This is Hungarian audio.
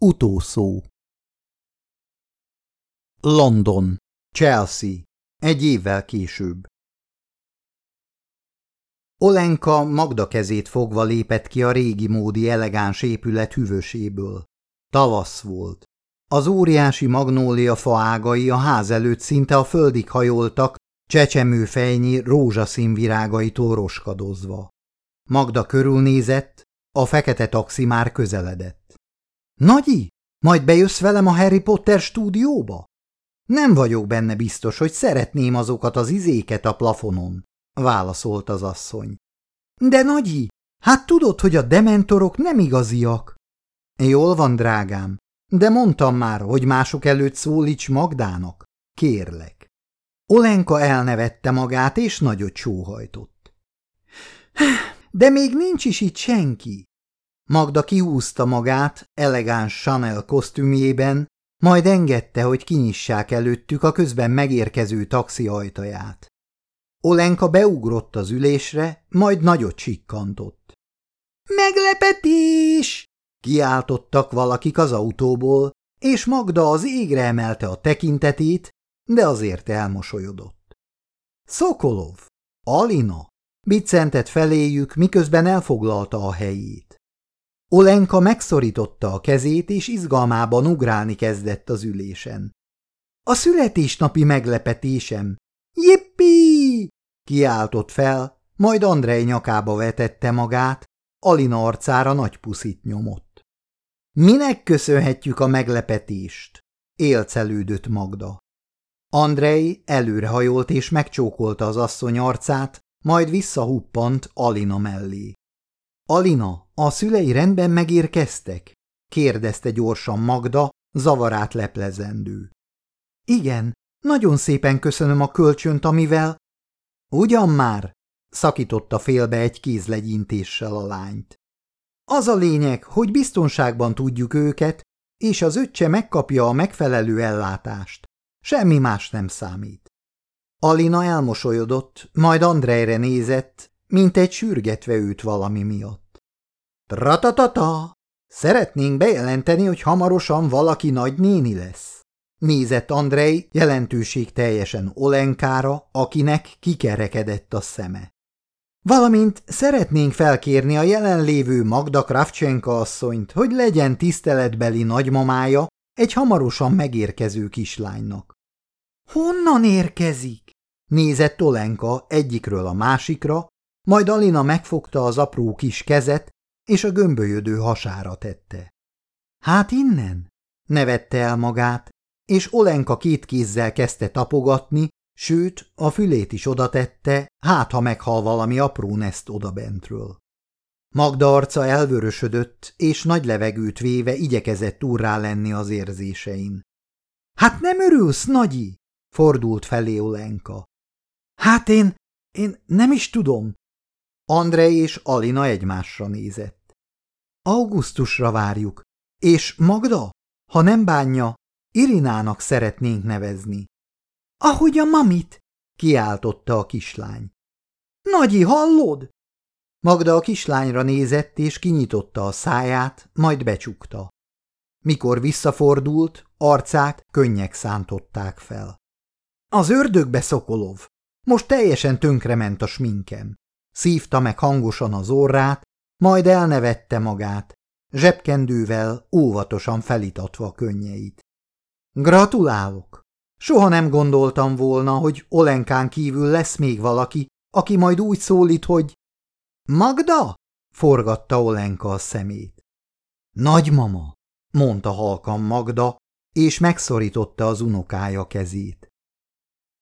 Utószó London, Chelsea, egy évvel később. Olenka Magda kezét fogva lépett ki a régi módi elegáns épület hűvöséből. Tavasz volt. Az óriási magnólia faágai a ház előtt szinte a földig hajoltak, csecsemőfejnyi rózsaszín virágaitól roskadozva. Magda körülnézett, a fekete taxi már közeledett. – Nagyi, majd bejössz velem a Harry Potter stúdióba? Nem vagyok benne biztos, hogy szeretném azokat az izéket a plafonon, válaszolt az asszony. De Nagyi, hát tudod, hogy a dementorok nem igaziak. Jól van, drágám, de mondtam már, hogy mások előtt szólíts Magdának. Kérlek. Olenka elnevette magát, és nagyot sóhajtott. De még nincs is itt senki. Magda kiúzta magát elegáns Chanel kosztümjében, majd engedte, hogy kinyissák előttük a közben megérkező taxi ajtaját. Olenka beugrott az ülésre, majd nagyot csikkantott. – Meglepetés! – kiáltottak valakik az autóból, és Magda az égre emelte a tekintetét, de azért elmosolyodott. Szokolov, Alina, biccentett feléjük, miközben elfoglalta a helyét. Olenka megszorította a kezét, és izgalmában ugrálni kezdett az ülésen. A születésnapi meglepetésem! Jippi! kiáltott fel, majd Andrej nyakába vetette magát, Alina arcára nagy puszit nyomott. Minek köszönhetjük a meglepetést? élcelődött Magda. Andrej előrehajolt és megcsókolta az asszony arcát, majd visszahuppant Alina mellé. Alina, a szülei rendben megérkeztek? kérdezte gyorsan Magda, zavarát leplezendő. Igen, nagyon szépen köszönöm a kölcsönt, amivel... Ugyan már, szakította félbe egy kézlegyintéssel a lányt. Az a lényeg, hogy biztonságban tudjuk őket, és az öccse megkapja a megfelelő ellátást. Semmi más nem számít. Alina elmosolyodott, majd Andrejre nézett, mint egy sürgetve őt valami miatt. Tratatata! Szeretnénk bejelenteni, hogy hamarosan valaki nagynéni lesz. Nézett Andrej jelentőség teljesen Olenkára, akinek kikerekedett a szeme. Valamint szeretnénk felkérni a jelenlévő Magda Kravcsenka asszonyt, hogy legyen tiszteletbeli nagymamája egy hamarosan megérkező kislánynak. Honnan érkezik? Nézett Olenka egyikről a másikra, majd Alina megfogta az apró kis kezet, és a gömbölyödő hasára tette. Hát innen? Nevette el magát, és Olenka két kézzel kezdte tapogatni, sőt, a fülét is odatette, hát ha meghal valami apró neszt odabentről. Magda arca elvörösödött, és nagy levegőt véve igyekezett úrrá lenni az érzésein. – Hát nem örülsz, Nagyi? – fordult felé Olenka. – Hát én, én nem is tudom. Andrei és Alina egymásra nézett. – Augusztusra várjuk, és Magda, ha nem bánja, Irinának szeretnénk nevezni. – Ahogy a mamit! – kiáltotta a kislány. – Nagyi, hallod? Magda a kislányra nézett, és kinyitotta a száját, majd becsukta. Mikor visszafordult, arcát könnyek szántották fel. Az ördögbe Szokolov! Most teljesen tönkrement a sminkem. Szívta meg hangosan az orrát, majd elnevette magát, zsebkendővel óvatosan felítatva a könnyeit. Gratulálok! Soha nem gondoltam volna, hogy Olenkán kívül lesz még valaki, aki majd úgy szólít, hogy Magda? forgatta Olenka a szemét. Nagymama, mondta halkan Magda, és megszorította az unokája kezét.